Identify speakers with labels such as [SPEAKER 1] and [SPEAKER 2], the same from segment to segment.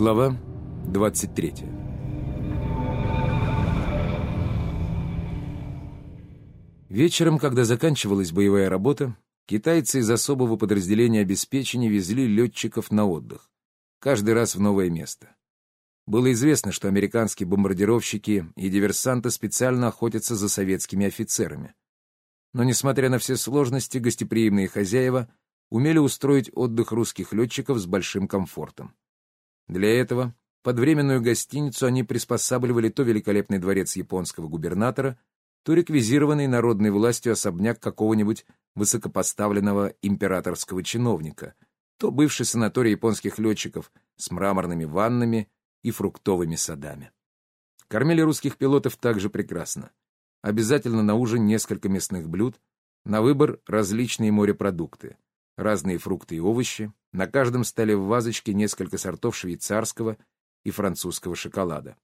[SPEAKER 1] Глава 23 Вечером, когда заканчивалась боевая работа, китайцы из особого подразделения обеспечения везли летчиков на отдых, каждый раз в новое место. Было известно, что американские бомбардировщики и диверсанты специально охотятся за советскими офицерами. Но, несмотря на все сложности, гостеприимные хозяева умели устроить отдых русских летчиков с большим комфортом. Для этого под временную гостиницу они приспосабливали то великолепный дворец японского губернатора, то реквизированный народной властью особняк какого-нибудь высокопоставленного императорского чиновника, то бывший санаторий японских летчиков с мраморными ваннами и фруктовыми садами. Кормили русских пилотов также прекрасно. Обязательно на ужин несколько мясных блюд, на выбор различные морепродукты, разные фрукты и овощи, на каждом столе в вазочке несколько сортов швейцарского и французского шоколада.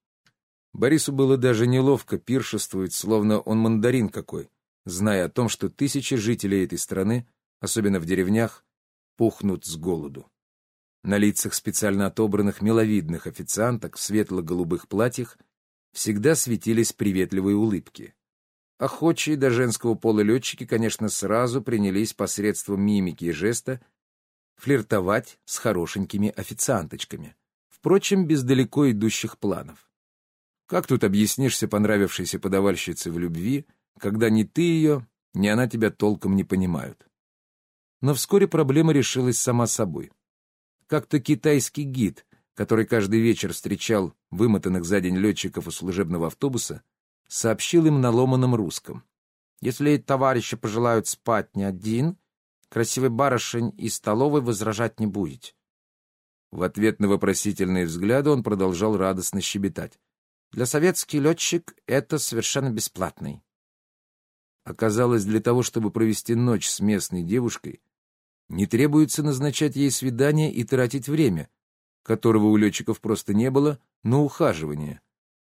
[SPEAKER 1] Борису было даже неловко пиршествовать, словно он мандарин какой, зная о том, что тысячи жителей этой страны, особенно в деревнях, пухнут с голоду. На лицах специально отобранных миловидных официанток в светло-голубых платьях всегда светились приветливые улыбки. Охочие до женского пола летчики, конечно, сразу принялись посредством мимики и жеста флиртовать с хорошенькими официанточками, впрочем, без далеко идущих планов. Как тут объяснишься понравившейся подавальщице в любви, когда ни ты ее, ни она тебя толком не понимают? Но вскоре проблема решилась сама собой. Как-то китайский гид, который каждый вечер встречал вымотанных за день летчиков у служебного автобуса, сообщил им на ломаном русском. «Если товарищи пожелают спать не один, красивый барышень из столовой возражать не будете». В ответ на вопросительные взгляды он продолжал радостно щебетать. «Для советский летчик это совершенно бесплатный». Оказалось, для того, чтобы провести ночь с местной девушкой, не требуется назначать ей свидание и тратить время, которого у летчиков просто не было, на ухаживание.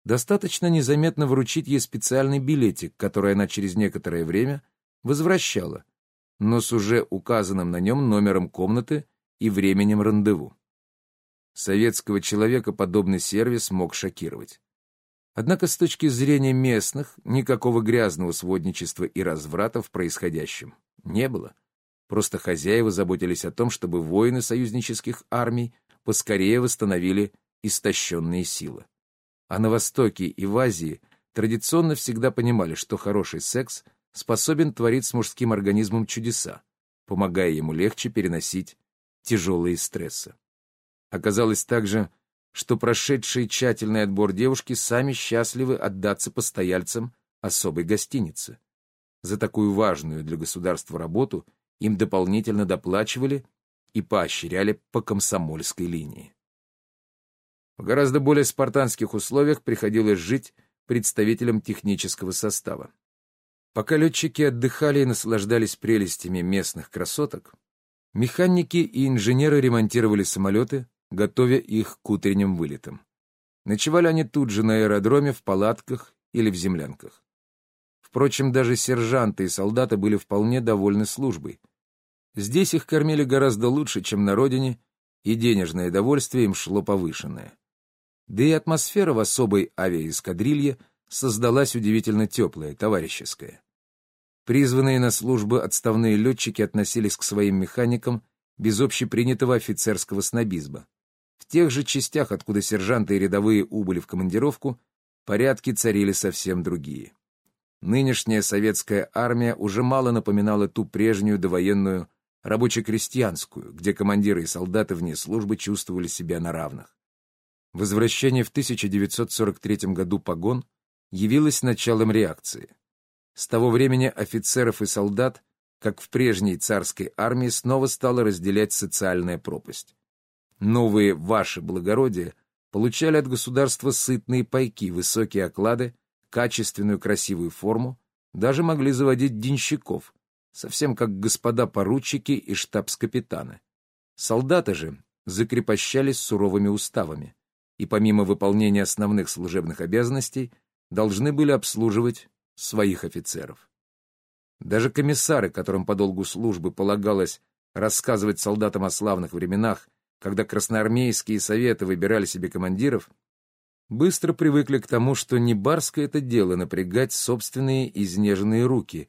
[SPEAKER 1] Достаточно незаметно вручить ей специальный билетик, который она через некоторое время возвращала, но с уже указанным на нем номером комнаты и временем рандеву. Советского человека подобный сервис мог шокировать. Однако с точки зрения местных никакого грязного сводничества и разврата в происходящем не было. Просто хозяева заботились о том, чтобы воины союзнических армий поскорее восстановили истощенные силы. А на Востоке и в Азии традиционно всегда понимали, что хороший секс способен творить с мужским организмом чудеса, помогая ему легче переносить тяжелые стрессы. Оказалось также, что прошедшие тщательный отбор девушки сами счастливы отдаться постояльцам особой гостиницы. За такую важную для государства работу им дополнительно доплачивали и поощряли по комсомольской линии. В гораздо более спартанских условиях приходилось жить представителям технического состава. Пока летчики отдыхали и наслаждались прелестями местных красоток, механики и инженеры ремонтировали самолеты, готовя их к утренним вылетам. Ночевали они тут же на аэродроме, в палатках или в землянках. Впрочем, даже сержанты и солдаты были вполне довольны службой. Здесь их кормили гораздо лучше, чем на родине, и денежное довольствие им шло повышенное. Да и атмосфера в особой авиаэскадрилье создалась удивительно теплая, товарищеская. Призванные на службу отставные летчики относились к своим механикам без общепринятого офицерского снобизма. В тех же частях, откуда сержанты и рядовые убыли в командировку, порядки царили совсем другие. Нынешняя советская армия уже мало напоминала ту прежнюю довоенную рабоче-крестьянскую, где командиры и солдаты вне службы чувствовали себя на равных. Возвращение в 1943 году погон явилось началом реакции. С того времени офицеров и солдат, как в прежней царской армии, снова стала разделять социальная пропасть. Новые «ваши благородия» получали от государства сытные пайки, высокие оклады, качественную красивую форму, даже могли заводить денщиков, совсем как господа поручики и штабс-капитаны. Солдаты же закрепощались суровыми уставами и помимо выполнения основных служебных обязанностей должны были обслуживать своих офицеров. Даже комиссары, которым по долгу службы полагалось рассказывать солдатам о славных временах, когда красноармейские советы выбирали себе командиров, быстро привыкли к тому, что не барское это дело напрягать собственные изнеженные руки.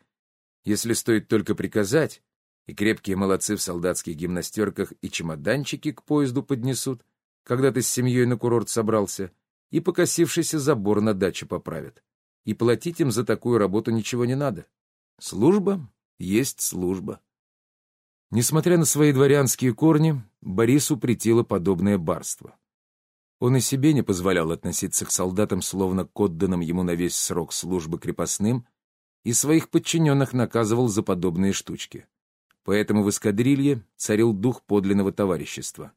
[SPEAKER 1] Если стоит только приказать, и крепкие молодцы в солдатских гимнастерках и чемоданчики к поезду поднесут, когда ты с семьей на курорт собрался, и покосившийся забор на даче поправят. И платить им за такую работу ничего не надо. Служба есть служба. Несмотря на свои дворянские корни, Борису претило подобное барство. Он и себе не позволял относиться к солдатам, словно к отданным ему на весь срок службы крепостным, и своих подчиненных наказывал за подобные штучки. Поэтому в эскадрилье царил дух подлинного товарищества.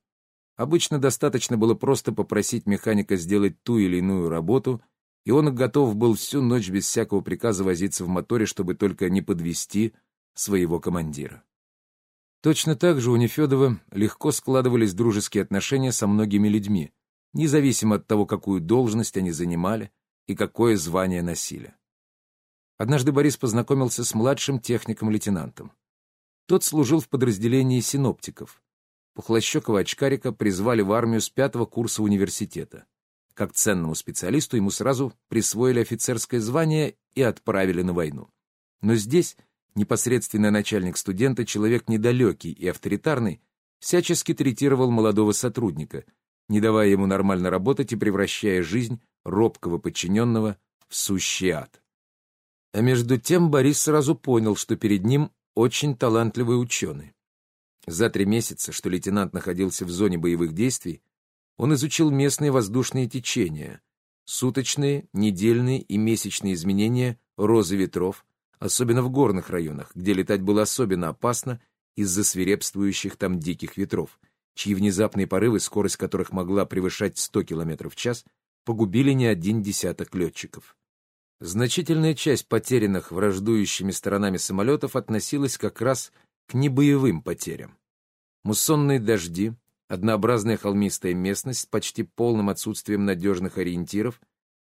[SPEAKER 1] Обычно достаточно было просто попросить механика сделать ту или иную работу, и он готов был всю ночь без всякого приказа возиться в моторе, чтобы только не подвести своего командира. Точно так же у Нефедова легко складывались дружеские отношения со многими людьми, независимо от того, какую должность они занимали и какое звание носили. Однажды Борис познакомился с младшим техником-лейтенантом. Тот служил в подразделении синоптиков. Пухлощекого очкарика призвали в армию с пятого курса университета. Как ценному специалисту ему сразу присвоили офицерское звание и отправили на войну. Но здесь непосредственный начальник студента, человек недалекий и авторитарный, всячески третировал молодого сотрудника — не давая ему нормально работать и превращая жизнь робкого подчиненного в сущий ад. А между тем Борис сразу понял, что перед ним очень талантливый ученый. За три месяца, что лейтенант находился в зоне боевых действий, он изучил местные воздушные течения, суточные, недельные и месячные изменения розы ветров, особенно в горных районах, где летать было особенно опасно из-за свирепствующих там диких ветров — чьи внезапные порывы, скорость которых могла превышать 100 км в час, погубили не один десяток летчиков. Значительная часть потерянных враждующими сторонами самолетов относилась как раз к небоевым потерям. Муссонные дожди, однообразная холмистая местность с почти полным отсутствием надежных ориентиров,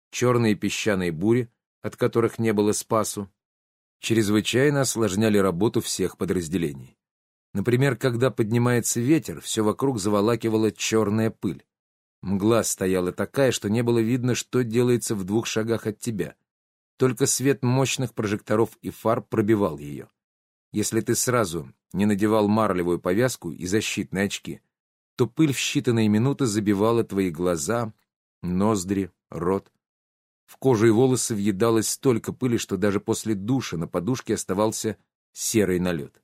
[SPEAKER 1] черные песчаные бури, от которых не было спасу, чрезвычайно осложняли работу всех подразделений. Например, когда поднимается ветер, все вокруг заволакивала черная пыль. Мгла стояла такая, что не было видно, что делается в двух шагах от тебя. Только свет мощных прожекторов и фар пробивал ее. Если ты сразу не надевал марлевую повязку и защитные очки, то пыль в считанные минуты забивала твои глаза, ноздри, рот. В кожу и волосы въедалось столько пыли, что даже после душа на подушке оставался серый налет.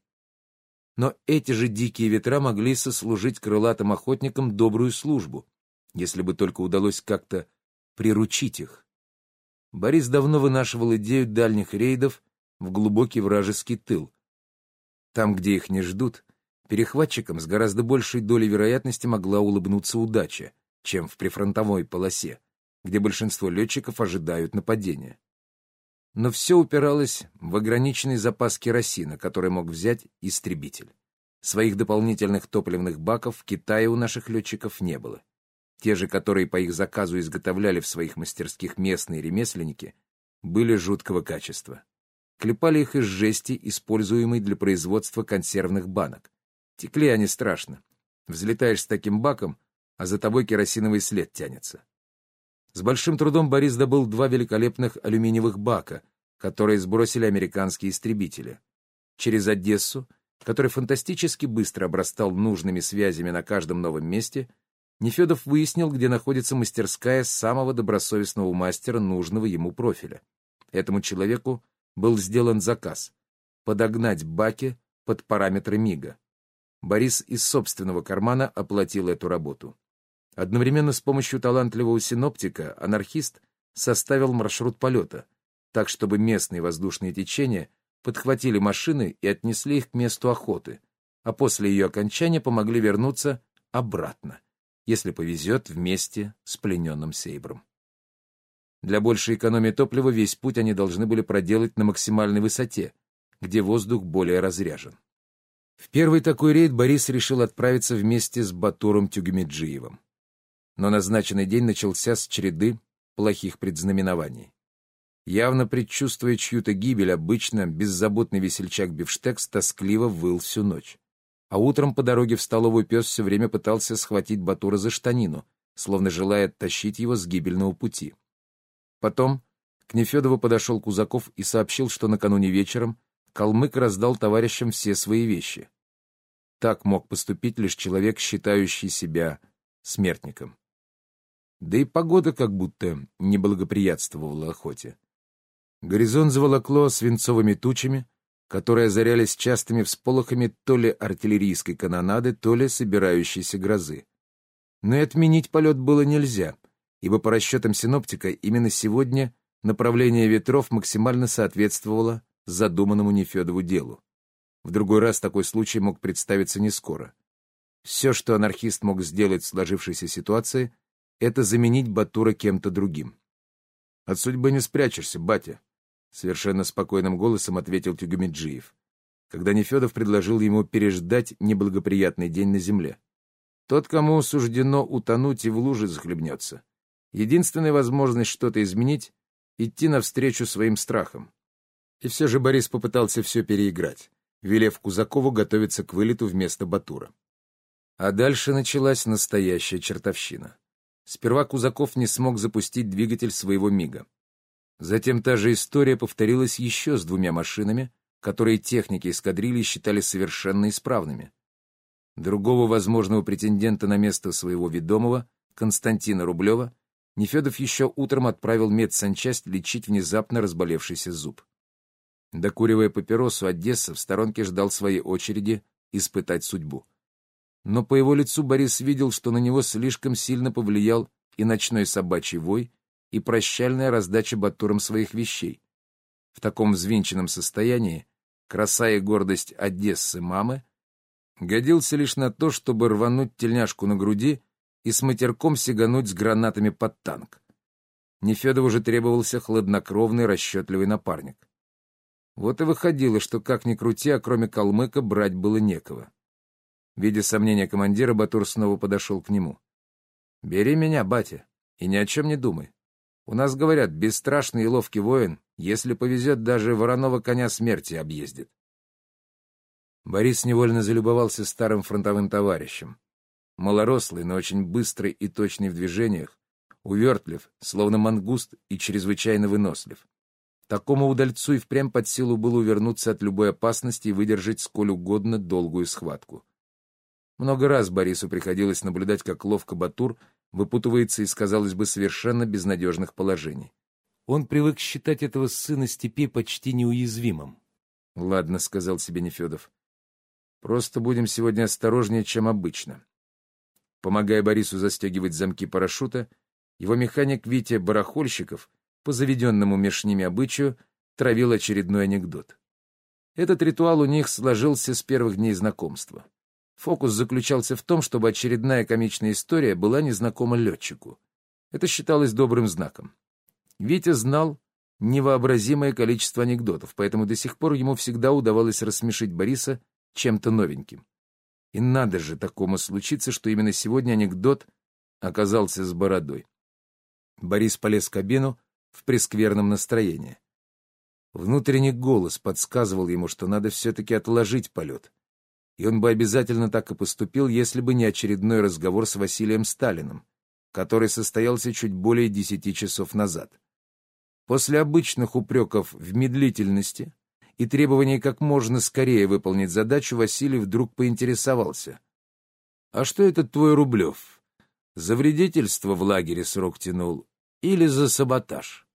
[SPEAKER 1] Но эти же дикие ветра могли сослужить крылатым охотникам добрую службу, если бы только удалось как-то приручить их. Борис давно вынашивал идею дальних рейдов в глубокий вражеский тыл. Там, где их не ждут, перехватчикам с гораздо большей долей вероятности могла улыбнуться удача, чем в прифронтовой полосе, где большинство летчиков ожидают нападения. Но все упиралось в ограниченный запас керосина, который мог взять истребитель. Своих дополнительных топливных баков в Китае у наших летчиков не было. Те же, которые по их заказу изготовляли в своих мастерских местные ремесленники, были жуткого качества. Клепали их из жести, используемой для производства консервных банок. Текли они страшно. Взлетаешь с таким баком, а за тобой керосиновый след тянется. С большим трудом Борис добыл два великолепных алюминиевых бака, которые сбросили американские истребители. Через Одессу, который фантастически быстро обрастал нужными связями на каждом новом месте, Нефедов выяснил, где находится мастерская самого добросовестного мастера нужного ему профиля. Этому человеку был сделан заказ — подогнать баки под параметры МИГа. Борис из собственного кармана оплатил эту работу. Одновременно с помощью талантливого синоптика анархист составил маршрут полета, так чтобы местные воздушные течения подхватили машины и отнесли их к месту охоты, а после ее окончания помогли вернуться обратно, если повезет вместе с плененным Сейбром. Для большей экономии топлива весь путь они должны были проделать на максимальной высоте, где воздух более разряжен. В первый такой рейд Борис решил отправиться вместе с Батуром Тюгмеджиевым но назначенный день начался с череды плохих предзнаменований. Явно предчувствуя чью-то гибель, обычно беззаботный весельчак Бифштекс тоскливо выл всю ночь. а утром по дороге в столовую пес все время пытался схватить Батура за штанину, словно желая оттащить его с гибельного пути. Потом к Нефедову подошел Кузаков и сообщил, что накануне вечером калмык раздал товарищам все свои вещи. Так мог поступить лишь человек, считающий себя смертником. Да и погода как будто не благоприятствовала охоте. Горизонт заволокло свинцовыми тучами, которые озарялись частыми всполохами то ли артиллерийской канонады, то ли собирающейся грозы. Но и отменить полет было нельзя, ибо по расчетам синоптика именно сегодня направление ветров максимально соответствовало задуманному Нефедову делу. В другой раз такой случай мог представиться не скоро. Все, что анархист мог сделать в сложившейся ситуации, это заменить Батура кем-то другим. «От судьбы не спрячешься, батя», — совершенно спокойным голосом ответил Тюгамеджиев, когда Нефедов предложил ему переждать неблагоприятный день на земле. «Тот, кому суждено утонуть и в луже захлебнется. Единственная возможность что-то изменить — идти навстречу своим страхам. И все же Борис попытался все переиграть, велев Кузакову готовиться к вылету вместо Батура. А дальше началась настоящая чертовщина. Сперва Кузаков не смог запустить двигатель своего МИГа. Затем та же история повторилась еще с двумя машинами, которые техники эскадрильи считали совершенно исправными. Другого возможного претендента на место своего ведомого, Константина Рублева, Нефедов еще утром отправил медсанчасть лечить внезапно разболевшийся зуб. Докуривая папиросу, Одесса в сторонке ждал своей очереди испытать судьбу. Но по его лицу Борис видел, что на него слишком сильно повлиял и ночной собачий вой, и прощальная раздача Батуром своих вещей. В таком взвинченном состоянии краса и гордость Одессы мамы годился лишь на то, чтобы рвануть тельняшку на груди и с матерком сигануть с гранатами под танк. Нефедову же требовался хладнокровный, расчетливый напарник. Вот и выходило, что как ни крути, а кроме калмыка брать было некого. Видя сомнения командира, Батур снова подошел к нему. «Бери меня, батя, и ни о чем не думай. У нас, говорят, бесстрашный и ловкий воин, если повезет, даже вороного коня смерти объездит». Борис невольно залюбовался старым фронтовым товарищем. Малорослый, но очень быстрый и точный в движениях, увертлив, словно мангуст и чрезвычайно вынослив. Такому удальцу и впрямь под силу было увернуться от любой опасности и выдержать сколь угодно долгую схватку. Много раз Борису приходилось наблюдать, как ловко Батур выпутывается из, казалось бы, совершенно безнадежных положений. Он привык считать этого сына степи почти неуязвимым. — Ладно, — сказал себе Нефедов. — Просто будем сегодня осторожнее, чем обычно. Помогая Борису застегивать замки парашюта, его механик Витя Барахольщиков — по заведенному меж ними обычаю, травил очередной анекдот. Этот ритуал у них сложился с первых дней знакомства. Фокус заключался в том, чтобы очередная комичная история была незнакома летчику. Это считалось добрым знаком. Витя знал невообразимое количество анекдотов, поэтому до сих пор ему всегда удавалось рассмешить Бориса чем-то новеньким. И надо же такому случиться, что именно сегодня анекдот оказался с бородой. Борис полез в кабину, в прескверном настроении. Внутренний голос подсказывал ему, что надо все-таки отложить полет. И он бы обязательно так и поступил, если бы не очередной разговор с Василием Сталиным, который состоялся чуть более десяти часов назад. После обычных упреков в медлительности и требований как можно скорее выполнить задачу, Василий вдруг поинтересовался. «А что этот твой Рублев? За вредительство в лагере срок тянул или за саботаж?»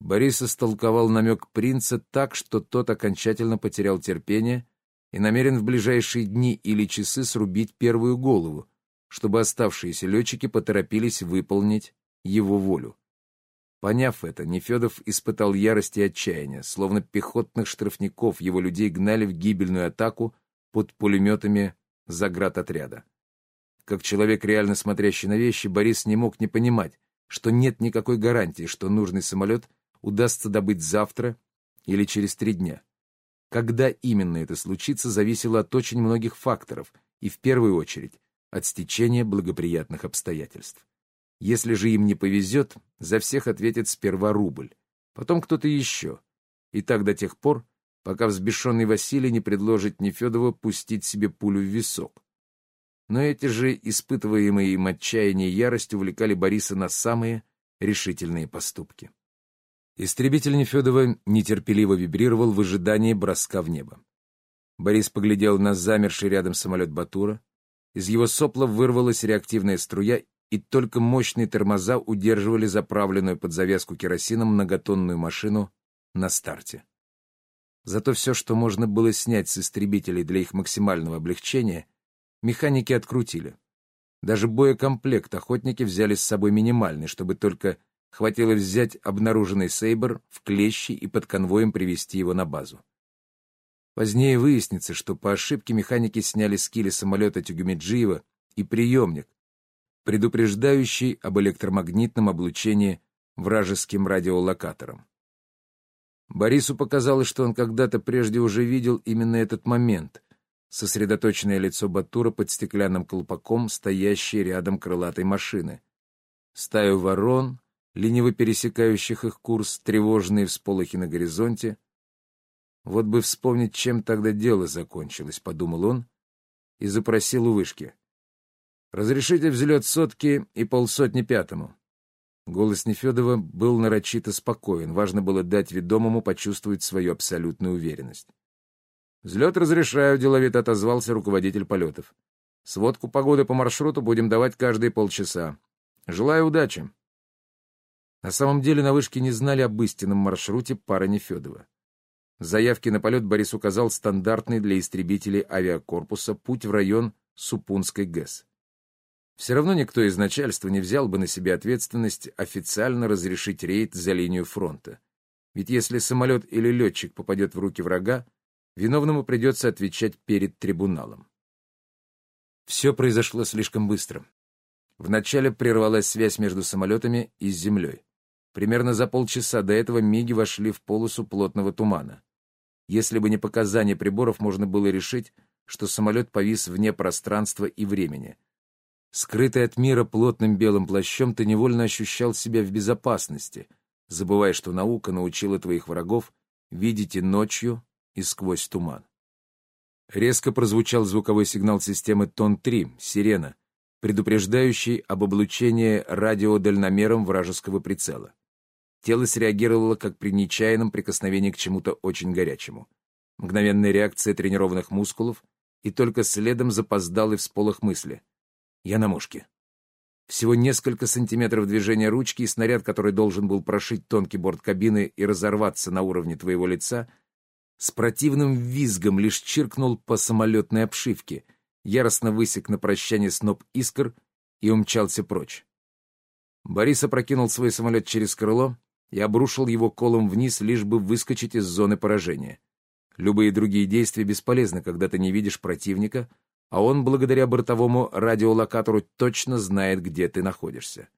[SPEAKER 1] Борис истолковал намек принца так, что тот окончательно потерял терпение и намерен в ближайшие дни или часы срубить первую голову, чтобы оставшиеся летчики поторопились выполнить его волю. Поняв это, Нефедов испытал ярость и отчаяние, словно пехотных штрафников его людей гнали в гибельную атаку под пулеметами заградотряда. Как человек, реально смотрящий на вещи, Борис не мог не понимать, что нет никакой гарантии, что нужный самолет удастся добыть завтра или через три дня. Когда именно это случится, зависело от очень многих факторов, и в первую очередь от стечения благоприятных обстоятельств. Если же им не повезет, за всех ответит сперва рубль, потом кто-то еще, и так до тех пор, пока взбешенный Василий не предложит Нефедову пустить себе пулю в висок. Но эти же испытываемые им отчаяние и ярость увлекали Бориса на самые решительные поступки. Истребитель Нефедова нетерпеливо вибрировал в ожидании броска в небо. Борис поглядел на замерший рядом самолет Батура. Из его сопла вырвалась реактивная струя, и только мощные тормоза удерживали заправленную под завязку керосином многотонную машину на старте. Зато все, что можно было снять с истребителей для их максимального облегчения, механики открутили. Даже боекомплект охотники взяли с собой минимальный, чтобы только хватило взять обнаруженный Сейбр в клещи и под конвоем привести его на базу. Позднее выяснится, что по ошибке механики сняли с киля самолета Тюгумеджиева и приемник, предупреждающий об электромагнитном облучении вражеским радиолокатором. Борису показалось, что он когда-то прежде уже видел именно этот момент, сосредоточенное лицо Батура под стеклянным колпаком, стоящей рядом крылатой машины. Стаю ворон, лениво пересекающих их курс, тревожные всполохи на горизонте. Вот бы вспомнить, чем тогда дело закончилось, — подумал он и запросил у вышки. «Разрешите взлет сотки и полсотни пятому». Голос Нефедова был нарочито спокоен, важно было дать ведомому почувствовать свою абсолютную уверенность. «Взлет разрешаю», — деловито отозвался руководитель полетов. «Сводку погоды по маршруту будем давать каждые полчаса. Желаю удачи». На самом деле на вышке не знали об истинном маршруте пара Нефедова. В заявке на полет Борис указал стандартный для истребителей авиакорпуса путь в район Супунской ГЭС. Все равно никто из начальства не взял бы на себя ответственность официально разрешить рейд за линию фронта. Ведь если самолет или летчик попадет в руки врага, Виновному придется отвечать перед трибуналом. Все произошло слишком быстро. Вначале прервалась связь между самолетами и землей. Примерно за полчаса до этого миги вошли в полосу плотного тумана. Если бы не показания приборов, можно было решить, что самолет повис вне пространства и времени. Скрытый от мира плотным белым плащом, ты невольно ощущал себя в безопасности, забывая, что наука научила твоих врагов видеть и ночью, и сквозь туман. Резко прозвучал звуковой сигнал системы Тон-3, сирена, предупреждающий об облучении радиодальномером вражеского прицела. Тело среагировало, как при нечаянном прикосновении к чему-то очень горячему. Мгновенная реакция тренированных мускулов, и только следом запоздалый всполох мысли. Я на мушке. Всего несколько сантиметров движения ручки, и снаряд, который должен был прошить тонкий борт кабины и разорваться на уровне твоего лица — с противным визгом лишь чиркнул по самолетной обшивке, яростно высек на прощание сноп искр и умчался прочь. Борис опрокинул свой самолет через крыло и обрушил его колом вниз, лишь бы выскочить из зоны поражения. Любые другие действия бесполезны, когда ты не видишь противника, а он, благодаря бортовому радиолокатору, точно знает, где ты находишься.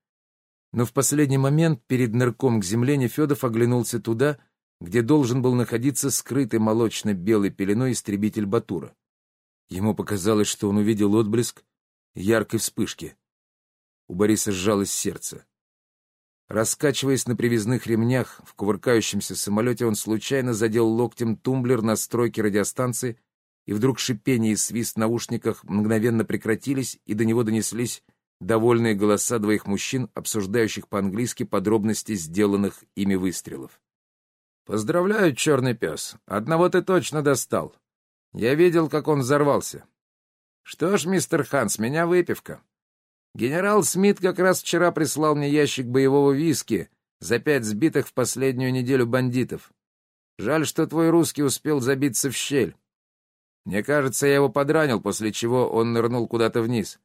[SPEAKER 1] Но в последний момент перед нырком к земле Нефедов оглянулся туда, где должен был находиться скрытый молочно-белой пеленой истребитель Батура. Ему показалось, что он увидел отблеск яркой вспышки. У Бориса сжалось сердце. Раскачиваясь на привязных ремнях, в кувыркающемся самолете он случайно задел локтем тумблер настройки радиостанции, и вдруг шипение и свист в наушниках мгновенно прекратились, и до него донеслись довольные голоса двоих мужчин, обсуждающих по-английски подробности сделанных ими выстрелов. «Поздравляю, черный пес. Одного ты точно достал. Я видел, как он взорвался. Что ж, мистер Ханс, меня выпивка. Генерал Смит как раз вчера прислал мне ящик боевого виски за пять сбитых в последнюю неделю бандитов. Жаль, что твой русский успел забиться в щель. Мне кажется, я его подранил, после чего он нырнул куда-то вниз.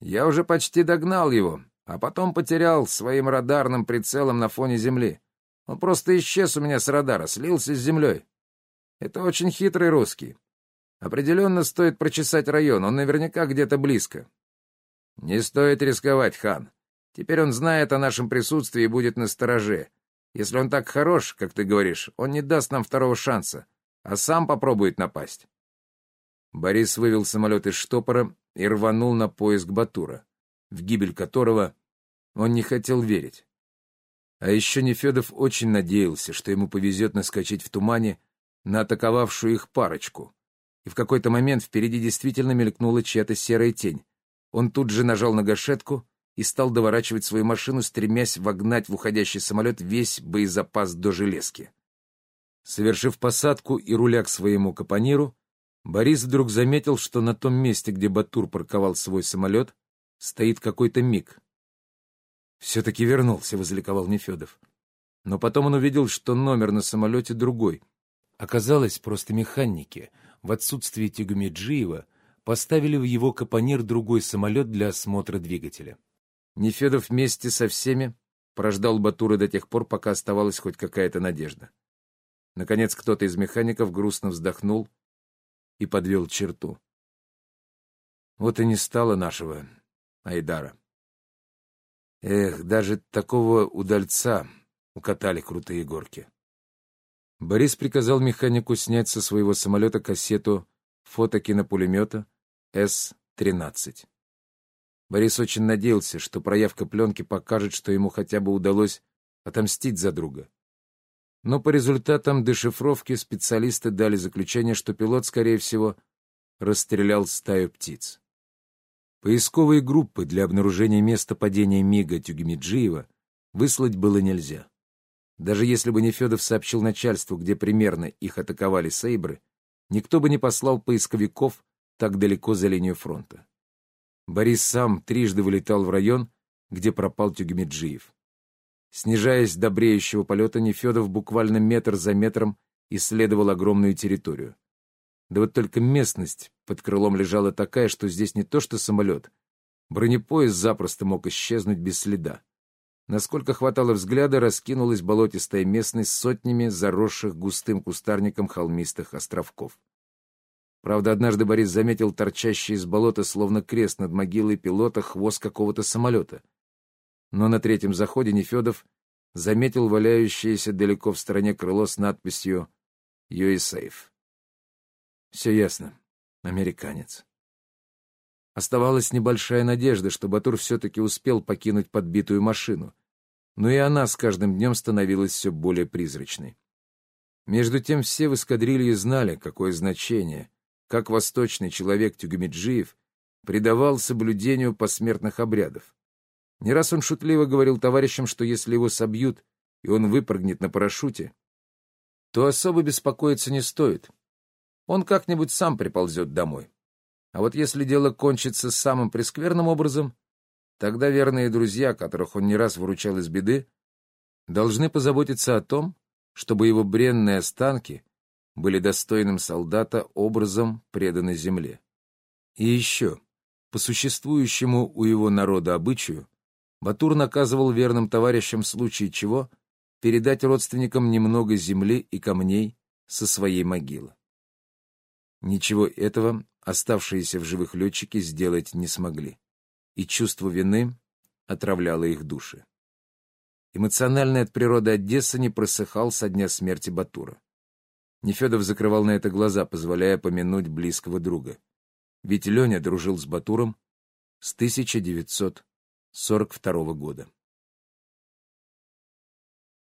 [SPEAKER 1] Я уже почти догнал его, а потом потерял своим радарным прицелом на фоне земли. Он просто исчез у меня с радара, слился с землей. Это очень хитрый русский. Определенно стоит прочесать район, он наверняка где-то близко. Не стоит рисковать, хан. Теперь он знает о нашем присутствии и будет на стороже. Если он так хорош, как ты говоришь, он не даст нам второго шанса, а сам попробует напасть. Борис вывел самолет из штопора и рванул на поиск Батура, в гибель которого он не хотел верить. А еще Нефедов очень надеялся, что ему повезет наскочить в тумане на атаковавшую их парочку. И в какой-то момент впереди действительно мелькнула чья-то серая тень. Он тут же нажал на гашетку и стал доворачивать свою машину, стремясь вогнать в уходящий самолет весь боезапас до железки. Совершив посадку и руля к своему капониру, Борис вдруг заметил, что на том месте, где Батур парковал свой самолет, стоит какой-то миг. «Все-таки вернулся», — возликовал Нефедов. Но потом он увидел, что номер на самолете другой. Оказалось, просто механики, в отсутствие Тигумиджиева, поставили в его капонир другой самолет для осмотра двигателя. Нефедов вместе со всеми прождал Батура до тех пор, пока оставалась хоть какая-то надежда. Наконец кто-то из механиков грустно вздохнул и подвел черту. Вот и не стало нашего Айдара. Эх, даже такого удальца укатали крутые горки. Борис приказал механику снять со своего самолета кассету фотокинопулемета С-13. Борис очень надеялся, что проявка пленки покажет, что ему хотя бы удалось отомстить за друга. Но по результатам дешифровки специалисты дали заключение, что пилот, скорее всего, расстрелял стаю птиц. Поисковые группы для обнаружения места падения МиГа Тюгемиджиева выслать было нельзя. Даже если бы Нефедов сообщил начальству, где примерно их атаковали сейбры, никто бы не послал поисковиков так далеко за линию фронта. Борис сам трижды вылетал в район, где пропал Тюгемеджиев. Снижаясь до бреющего полета, Нефедов буквально метр за метром исследовал огромную территорию. Да вот только местность под крылом лежала такая, что здесь не то что самолет. Бронепоезд запросто мог исчезнуть без следа. Насколько хватало взгляда, раскинулась болотистая местность с сотнями заросших густым кустарником холмистых островков. Правда, однажды Борис заметил торчащий из болота, словно крест над могилой пилота, хвост какого-то самолета — но на третьем заходе Нефедов заметил валяющееся далеко в стороне крыло с надписью «USAFE». Все ясно. Американец. Оставалась небольшая надежда, что Батур все-таки успел покинуть подбитую машину, но и она с каждым днем становилась все более призрачной. Между тем все в эскадрилье знали, какое значение, как восточный человек Тюгамиджиев придавал соблюдению посмертных обрядов. Не раз он шутливо говорил товарищам, что если его собьют, и он выпрыгнет на парашюте, то особо беспокоиться не стоит. Он как-нибудь сам приползет домой. А вот если дело кончится самым прескверным образом, тогда верные друзья, которых он не раз выручал из беды, должны позаботиться о том, чтобы его бренные останки были достойным солдата образом преданы земле. И еще, по существующему у его народа обычаю, Батур наказывал верным товарищам в случае чего передать родственникам немного земли и камней со своей могилы. Ничего этого оставшиеся в живых летчики сделать не смогли, и чувство вины отравляло их души. Эмоциональный от природы Одесса не просыхал со дня смерти Батура. Нефедов закрывал на это глаза, позволяя помянуть близкого друга. Ведь Леня дружил с Батуром с 1900 42 года.